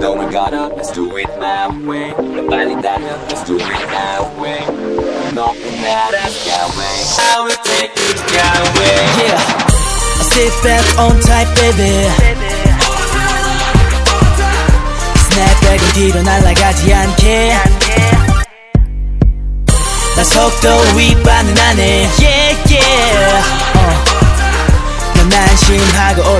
Don't we gotta, let's do it my way 나 빨리 달려, let's do it my way 너뿐 나라 Skyway I will take you Skyway Yeah, I sit back on tight, baby. 스냅백은 뒤로 날아가지 않게. 나 속도 위반은 안 해. Yeah, yeah. 어. 넌 안심하고 올라타도 돼.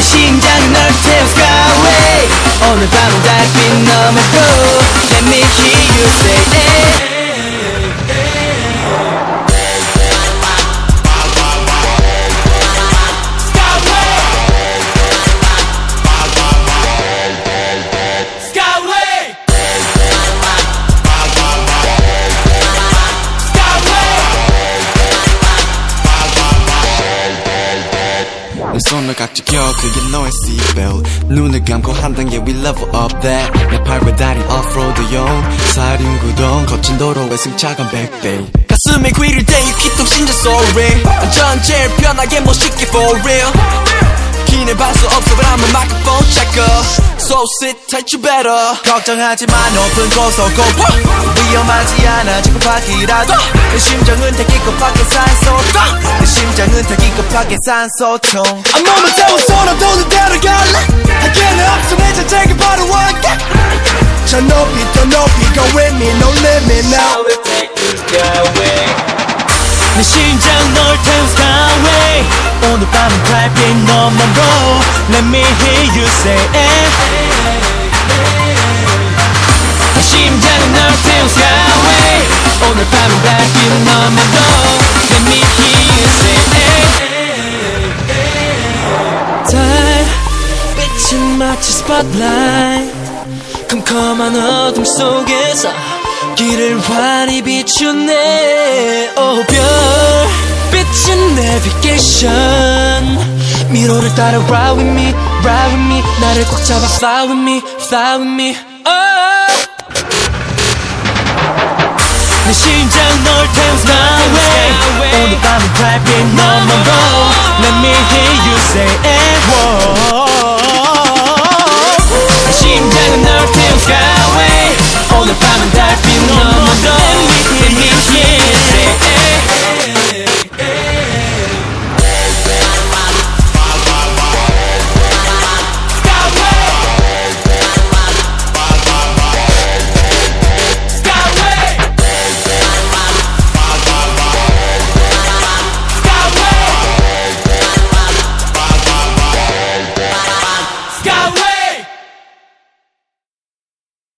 내 심장은 널 태운 skyway. 오늘 밤은 달빛 너머로. Let me hear you say it. 손을 깍지 껴 그게 너의 seatbelt. 눈을 감고 한 단계 we level up that 내 팔과 다리 offroad용. 사륜 구동 거친 도로에 승차감 100배. 가슴에 귀를 대유 기통신자 sorry 완전 제일 편하게 멋있게 for real. 기내 발수 없어 but I'm a microphone sit tight you better. 걱정하지 마 높은 고속고. 위험하지 않아 지금 바퀴라도. 내 심장은 되기 급하게 산소통 내 심장은 되기 급하게 한 몸을 태워서 나 돈을 데려갈래 하게는 없어 내 자체가 바로 할게 저 높이 더 높이 go with me no limit now. 내 심장 널 태운 skyway 오늘 밤은 달빛 너머로. Let me hear you say it 태운 skyway 오늘 밤은 달빛 너머로 Let me hear you say it 달빛은 마치 spotlight 컴컴한 어둠 속에서 길을 환히 비추네 오 별 빛은 내비게이션 미로를 따라 ride with me ride with me 나를 꽉 잡아 fly with me fly with me oh. 내 심장 널 태운 skyway 오늘 밤은 달빛 너머로 Let me hear you say it